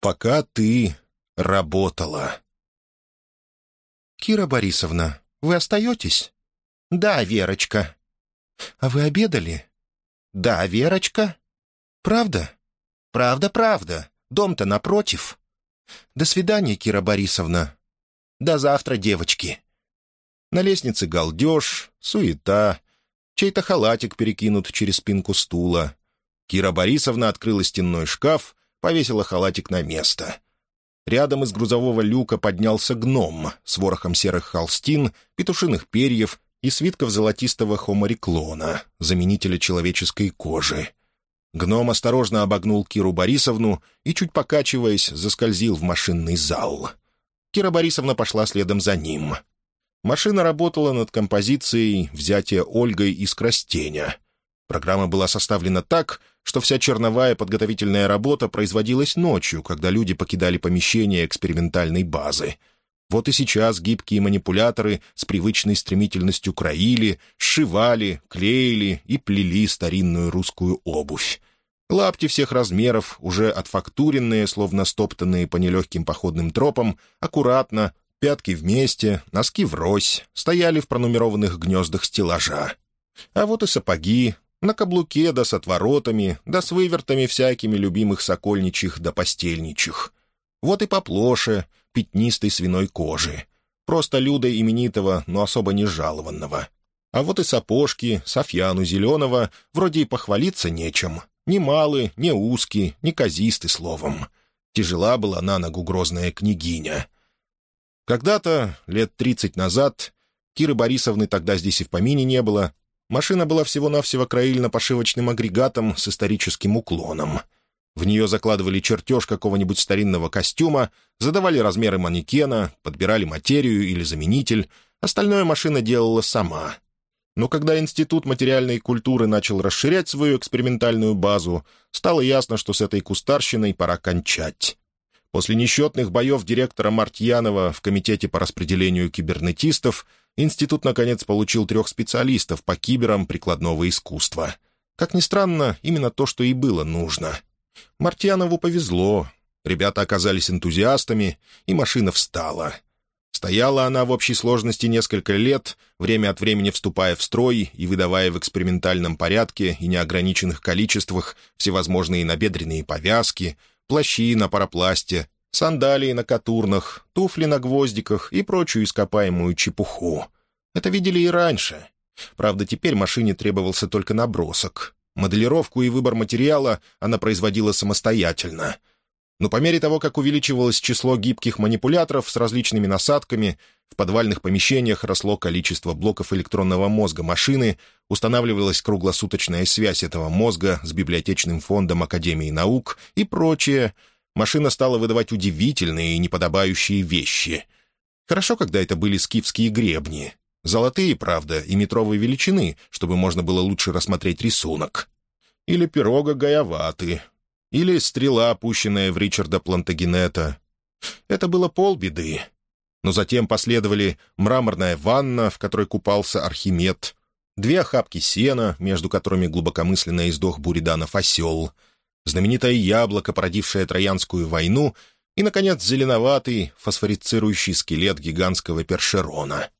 пока ты работала. «Кира Борисовна, вы остаетесь?» «Да, Верочка». «А вы обедали?» «Да, Верочка». «Правда?» «Правда, правда. Дом-то напротив». «До свидания, Кира Борисовна». «До завтра, девочки». На лестнице галдеж, суета, чей-то халатик перекинут через спинку стула. Кира Борисовна открыла стенной шкаф, повесила халатик на место. Рядом из грузового люка поднялся гном с ворохом серых холстин, петушиных перьев и свитков золотистого хомориклона, заменителя человеческой кожи. Гном осторожно обогнул Киру Борисовну и, чуть покачиваясь, заскользил в машинный зал. Кира Борисовна пошла следом за ним. Машина работала над композицией «Взятие Ольгой из Крастеня». Программа была составлена так, что вся черновая подготовительная работа производилась ночью, когда люди покидали помещение экспериментальной базы. Вот и сейчас гибкие манипуляторы с привычной стремительностью краили, сшивали, клеили и плели старинную русскую обувь. Лапти всех размеров, уже отфактуренные, словно стоптанные по нелегким походным тропам, аккуратно, пятки вместе, носки врозь, стояли в пронумерованных гнездах стеллажа. А вот и сапоги, на каблуке да с отворотами, да с вывертами всякими любимых сокольничьих да постельничьих. Вот и поплоше, пятнистой свиной кожи. Просто Люда именитого, но особо не жалованного. А вот и сапожки, софьяну зеленого, вроде и похвалиться нечем. Ни малы, ни узкие, ни казисты словом. Тяжела была на ногу грозная княгиня. Когда-то, лет тридцать назад, Киры Борисовны тогда здесь и в помине не было, Машина была всего-навсего краильно-пошивочным агрегатом с историческим уклоном. В нее закладывали чертеж какого-нибудь старинного костюма, задавали размеры манекена, подбирали материю или заменитель. Остальное машина делала сама. Но когда Институт материальной культуры начал расширять свою экспериментальную базу, стало ясно, что с этой кустарщиной пора кончать. После несчетных боев директора Мартьянова в Комитете по распределению кибернетистов институт, наконец, получил трех специалистов по киберам прикладного искусства. Как ни странно, именно то, что и было нужно. Мартьянову повезло. Ребята оказались энтузиастами, и машина встала. Стояла она в общей сложности несколько лет, время от времени вступая в строй и выдавая в экспериментальном порядке и неограниченных количествах всевозможные набедренные повязки, плащи на парапласте, сандалии на катурнах, туфли на гвоздиках и прочую ископаемую чепуху. Это видели и раньше. Правда, теперь машине требовался только набросок. Моделировку и выбор материала она производила самостоятельно. Но по мере того, как увеличивалось число гибких манипуляторов с различными насадками, в подвальных помещениях росло количество блоков электронного мозга машины, устанавливалась круглосуточная связь этого мозга с библиотечным фондом Академии наук и прочее — машина стала выдавать удивительные и неподобающие вещи. Хорошо, когда это были скифские гребни. Золотые, правда, и метровой величины, чтобы можно было лучше рассмотреть рисунок. Или пирога гаяваты. Или стрела, опущенная в Ричарда Плантагенета. Это было полбеды. Но затем последовали мраморная ванна, в которой купался Архимед, две охапки сена, между которыми глубокомысленно издох Буриданов осел — знаменитое яблоко, породившее Троянскую войну, и, наконец, зеленоватый, фосфорицирующий скелет гигантского першерона.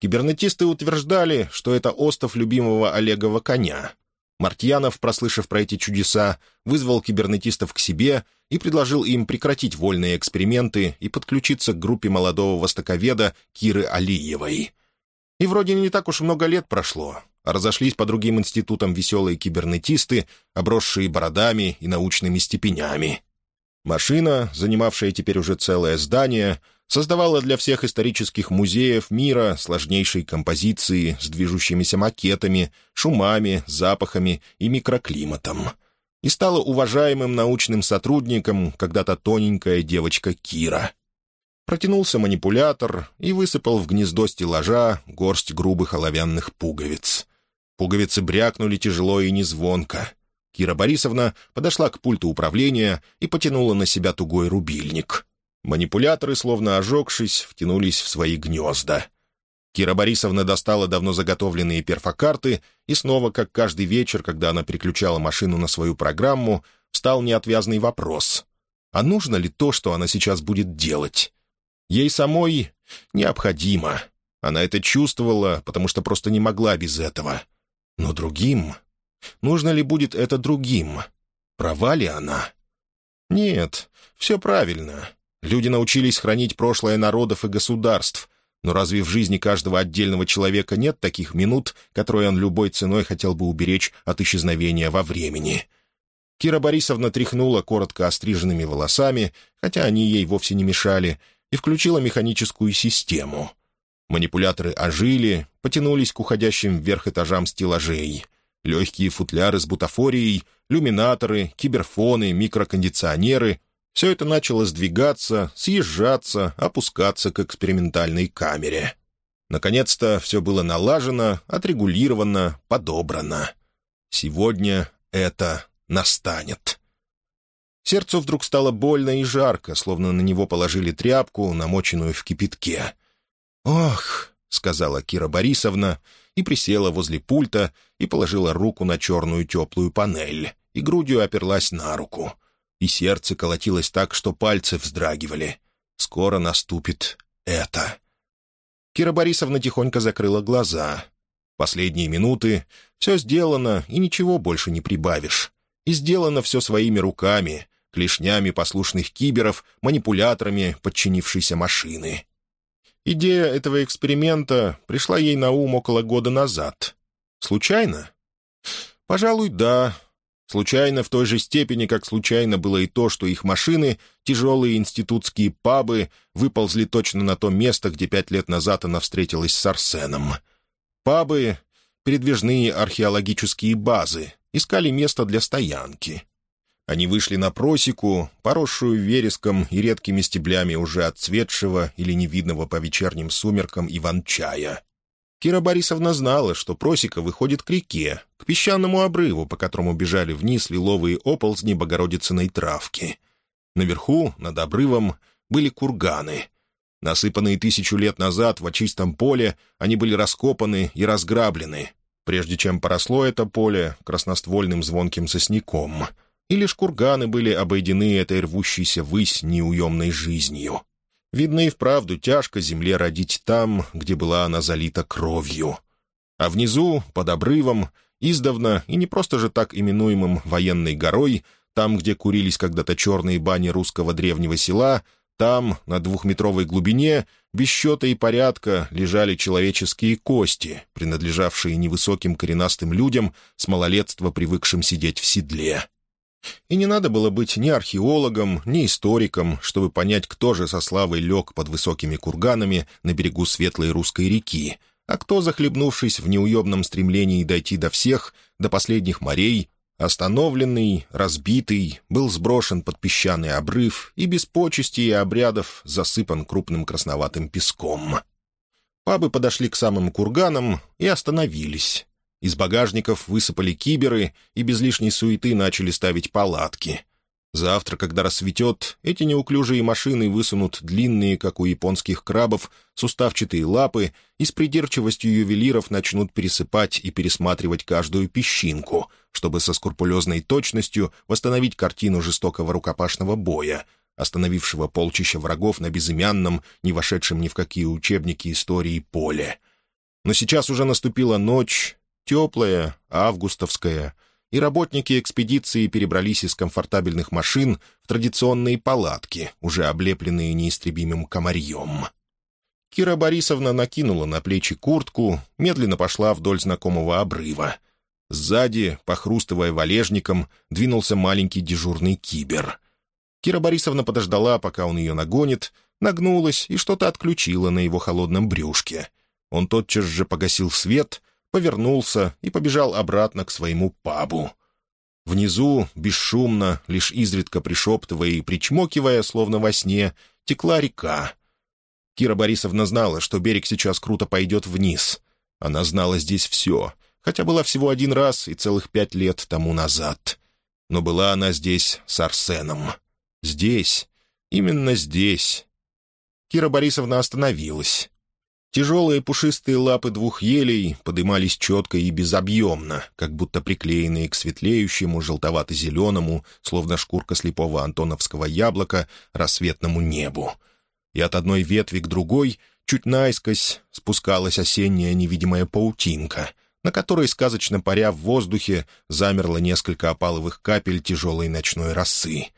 Кибернетисты утверждали, что это остов любимого Олегова коня. Мартьянов, прослышав про эти чудеса, вызвал кибернетистов к себе и предложил им прекратить вольные эксперименты и подключиться к группе молодого востоковеда Киры Алиевой. И вроде не так уж много лет прошло, разошлись по другим институтам веселые кибернетисты, обросшие бородами и научными степенями. Машина, занимавшая теперь уже целое здание, создавала для всех исторических музеев мира сложнейшие композиции с движущимися макетами, шумами, запахами и микроклиматом. И стала уважаемым научным сотрудником когда-то тоненькая девочка Кира. Протянулся манипулятор и высыпал в гнездо стеллажа горсть грубых оловянных пуговиц. Пуговицы брякнули тяжело и незвонко. Кира Борисовна подошла к пульту управления и потянула на себя тугой рубильник. Манипуляторы, словно ожегшись, втянулись в свои гнезда. Кира Борисовна достала давно заготовленные перфокарты и снова, как каждый вечер, когда она переключала машину на свою программу, встал неотвязный вопрос. А нужно ли то, что она сейчас будет делать? Ей самой необходимо. Она это чувствовала, потому что просто не могла без этого. Но другим... Нужно ли будет это другим? Права ли она? Нет, все правильно. Люди научились хранить прошлое народов и государств. Но разве в жизни каждого отдельного человека нет таких минут, которые он любой ценой хотел бы уберечь от исчезновения во времени? Кира Борисовна тряхнула коротко остриженными волосами, хотя они ей вовсе не мешали, и включила механическую систему. Манипуляторы ожили, потянулись к уходящим вверх этажам стеллажей. Легкие футляры с бутафорией, люминаторы, киберфоны, микрокондиционеры — все это начало сдвигаться, съезжаться, опускаться к экспериментальной камере. Наконец-то все было налажено, отрегулировано, подобрано. Сегодня это настанет. Сердцу вдруг стало больно и жарко, словно на него положили тряпку, намоченную в кипятке. «Ох!» — сказала Кира Борисовна и присела возле пульта и положила руку на черную теплую панель и грудью оперлась на руку. И сердце колотилось так, что пальцы вздрагивали. Скоро наступит это. Кира Борисовна тихонько закрыла глаза. Последние минуты — все сделано, и ничего больше не прибавишь. И сделано все своими руками, клешнями послушных киберов, манипуляторами подчинившейся машины. Идея этого эксперимента пришла ей на ум около года назад. Случайно? Пожалуй, да. Случайно в той же степени, как случайно было и то, что их машины, тяжелые институтские пабы, выползли точно на то место, где пять лет назад она встретилась с Арсеном. Пабы — передвижные археологические базы, искали место для стоянки. Они вышли на просеку, поросшую вереском и редкими стеблями уже отцветшего или невидного по вечерним сумеркам иван-чая. Кира Борисовна знала, что просека выходит к реке, к песчаному обрыву, по которому бежали вниз лиловые оползни Богородицыной травки. Наверху, над обрывом, были курганы. Насыпанные тысячу лет назад в очистом поле, они были раскопаны и разграблены, прежде чем поросло это поле красноствольным звонким сосняком — и лишь курганы были обойдены этой рвущейся ввысь неуемной жизнью. Видно и вправду тяжко земле родить там, где была она залита кровью. А внизу, под обрывом, издавна, и не просто же так именуемым военной горой, там, где курились когда-то черные бани русского древнего села, там, на двухметровой глубине, без счета и порядка, лежали человеческие кости, принадлежавшие невысоким коренастым людям с малолетства привыкшим сидеть в седле. И не надо было быть ни археологом, ни историком, чтобы понять, кто же со славой лег под высокими курганами на берегу светлой русской реки, а кто, захлебнувшись в неуемном стремлении дойти до всех, до последних морей, остановленный, разбитый, был сброшен под песчаный обрыв и без почести и обрядов засыпан крупным красноватым песком. Пабы подошли к самым курганам и остановились. Из багажников высыпали киберы и без лишней суеты начали ставить палатки. Завтра, когда рассветет, эти неуклюжие машины высунут длинные, как у японских крабов, суставчатые лапы и с придирчивостью ювелиров начнут пересыпать и пересматривать каждую песчинку, чтобы со скрупулезной точностью восстановить картину жестокого рукопашного боя, остановившего полчища врагов на безымянном, не вошедшем ни в какие учебники истории поле. Но сейчас уже наступила ночь, теплая, августовская, и работники экспедиции перебрались из комфортабельных машин в традиционные палатки, уже облепленные неистребимым комарьем. Кира Борисовна накинула на плечи куртку, медленно пошла вдоль знакомого обрыва. Сзади, похрустывая валежником, двинулся маленький дежурный кибер. Кира Борисовна подождала, пока он ее нагонит, нагнулась и что-то отключила на его холодном брюшке. Он тотчас же погасил свет — повернулся и побежал обратно к своему пабу. Внизу, бесшумно, лишь изредка пришептывая и причмокивая, словно во сне, текла река. Кира Борисовна знала, что берег сейчас круто пойдет вниз. Она знала здесь все, хотя была всего один раз и целых пять лет тому назад. Но была она здесь с Арсеном. Здесь, именно здесь. Кира Борисовна остановилась. Тяжелые пушистые лапы двух елей подымались четко и безобъемно, как будто приклеенные к светлеющему, желтовато-зеленому, словно шкурка слепого антоновского яблока, рассветному небу. И от одной ветви к другой, чуть наискось, спускалась осенняя невидимая паутинка, на которой, сказочно паря в воздухе, замерло несколько опаловых капель тяжелой ночной росы.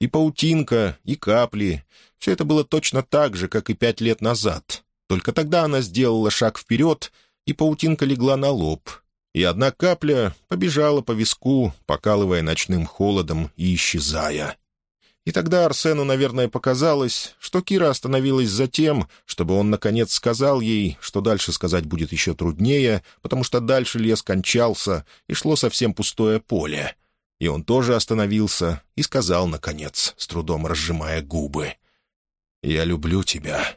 И паутинка, и капли — все это было точно так же, как и пять лет назад — только тогда она сделала шаг вперед, и паутинка легла на лоб, и одна капля побежала по виску, покалывая ночным холодом и исчезая. И тогда Арсену, наверное, показалось, что Кира остановилась за тем, чтобы он, наконец, сказал ей, что дальше сказать будет еще труднее, потому что дальше лес кончался, и шло совсем пустое поле. И он тоже остановился и сказал, наконец, с трудом разжимая губы, «Я люблю тебя».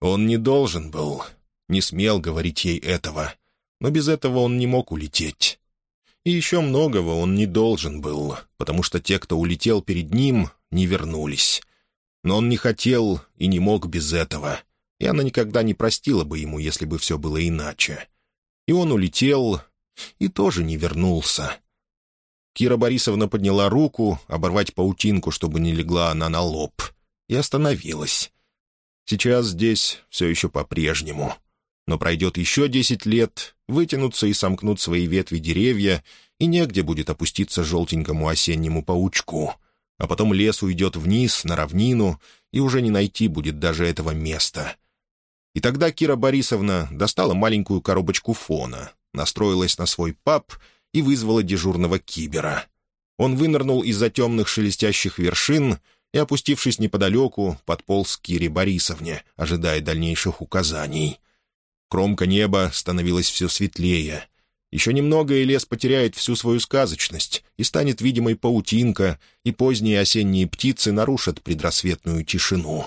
Он не должен был, не смел говорить ей этого, но без этого он не мог улететь. И еще многого он не должен был, потому что те, кто улетел перед ним, не вернулись. Но он не хотел и не мог без этого, и она никогда не простила бы ему, если бы все было иначе. И он улетел и тоже не вернулся. Кира Борисовна подняла руку, оборвать паутинку, чтобы не легла она на лоб, и остановилась. Сейчас здесь все еще по-прежнему. Но пройдет еще десять лет, вытянутся и сомкнут свои ветви деревья, и негде будет опуститься желтенькому осеннему паучку. А потом лес уйдет вниз, на равнину, и уже не найти будет даже этого места. И тогда Кира Борисовна достала маленькую коробочку фона, настроилась на свой паб и вызвала дежурного кибера. Он вынырнул из-за темных шелестящих вершин — и, опустившись неподалеку, подполз к Кире Борисовне, ожидая дальнейших указаний. Кромка неба становилась все светлее. Еще немного, и лес потеряет всю свою сказочность, и станет видимой паутинка, и поздние осенние птицы нарушат предрассветную тишину.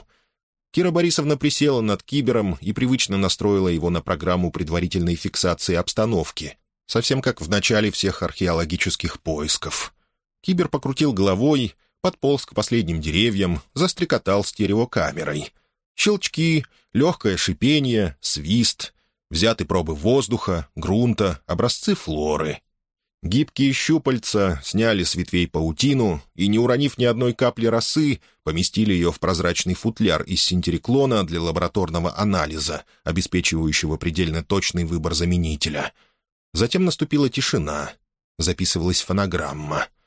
Кира Борисовна присела над кибером и привычно настроила его на программу предварительной фиксации обстановки, совсем как в начале всех археологических поисков. Кибер покрутил головой, подполз к последним деревьям, застрекотал стереокамерой. Щелчки, легкое шипение, свист, взяты пробы воздуха, грунта, образцы флоры. Гибкие щупальца сняли с ветвей паутину и, не уронив ни одной капли росы, поместили ее в прозрачный футляр из синтериклона для лабораторного анализа, обеспечивающего предельно точный выбор заменителя. Затем наступила тишина. Записывалась фонограмма —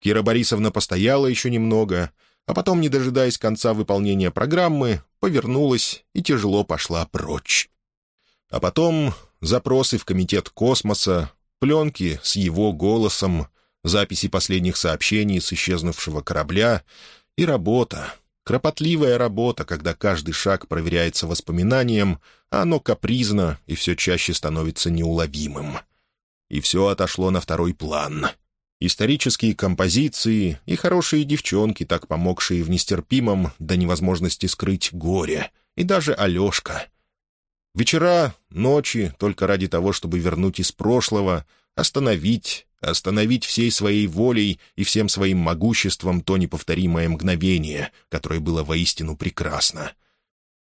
Кира Борисовна постояла еще немного, а потом, не дожидаясь конца выполнения программы, повернулась и тяжело пошла прочь. А потом запросы в Комитет космоса, пленки с его голосом, записи последних сообщений с исчезнувшего корабля и работа, кропотливая работа, когда каждый шаг проверяется воспоминанием, а оно капризно и все чаще становится неуловимым. И все отошло на второй план — Исторические композиции и хорошие девчонки, так помогшие в нестерпимом до невозможности скрыть горе, и даже Алешка. Вечера, ночи, только ради того, чтобы вернуть из прошлого, остановить, остановить всей своей волей и всем своим могуществом то неповторимое мгновение, которое было воистину прекрасно.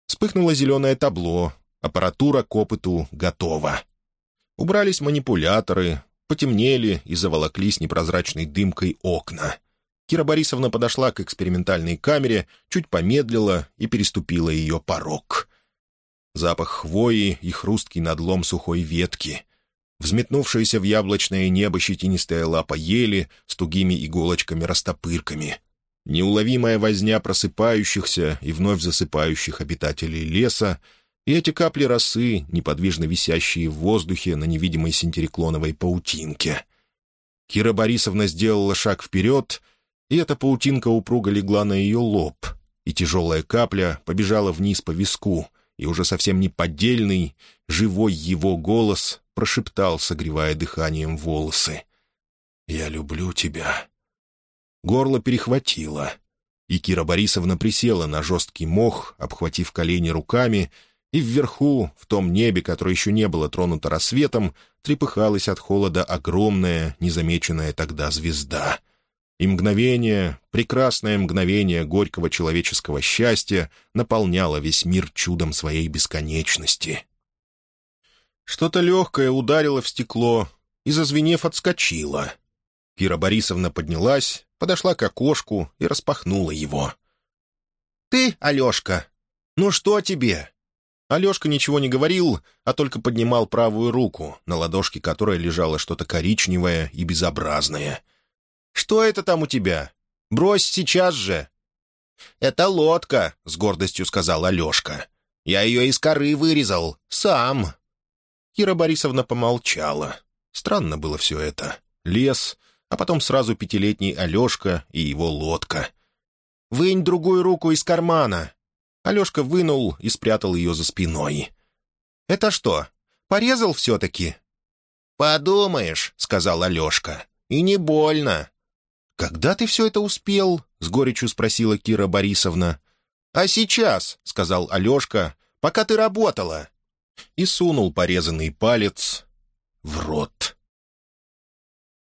Вспыхнуло зеленое табло, аппаратура к опыту готова. Убрались манипуляторы, потемнели и заволоклись непрозрачной дымкой окна. Кира Борисовна подошла к экспериментальной камере, чуть помедлила и переступила ее порог. Запах хвои и хрусткий надлом сухой ветки. Взметнувшаяся в яблочное небо щетинистая лапа ели с тугими иголочками-растопырками. Неуловимая возня просыпающихся и вновь засыпающих обитателей леса — и эти капли росы, неподвижно висящие в воздухе на невидимой синтериклоновой паутинке. Кира Борисовна сделала шаг вперед, и эта паутинка упруго легла на ее лоб, и тяжелая капля побежала вниз по виску, и уже совсем не поддельный, живой его голос прошептал, согревая дыханием волосы. «Я люблю тебя». Горло перехватило, и Кира Борисовна присела на жесткий мох, обхватив колени руками, и вверху, в том небе, которое еще не было тронуто рассветом, трепыхалась от холода огромная, незамеченная тогда звезда. И мгновение, прекрасное мгновение горького человеческого счастья наполняло весь мир чудом своей бесконечности. Что-то легкое ударило в стекло и, зазвенев, отскочило. Кира Борисовна поднялась, подошла к окошку и распахнула его. «Ты, Алешка, ну что тебе?» Алешка ничего не говорил, а только поднимал правую руку, на ладошке которой лежало что-то коричневое и безобразное. «Что это там у тебя? Брось сейчас же!» «Это лодка», — с гордостью сказал Алешка. «Я ее из коры вырезал. Сам». Кира Борисовна помолчала. Странно было все это. Лес, а потом сразу пятилетний Алешка и его лодка. «Вынь другую руку из кармана!» Алешка вынул и спрятал ее за спиной. «Это что, порезал все-таки?» «Подумаешь», — сказал Алешка, — «и не больно». «Когда ты все это успел?» — с горечью спросила Кира Борисовна. «А сейчас», — сказал Алешка, — «пока ты работала». И сунул порезанный палец в рот.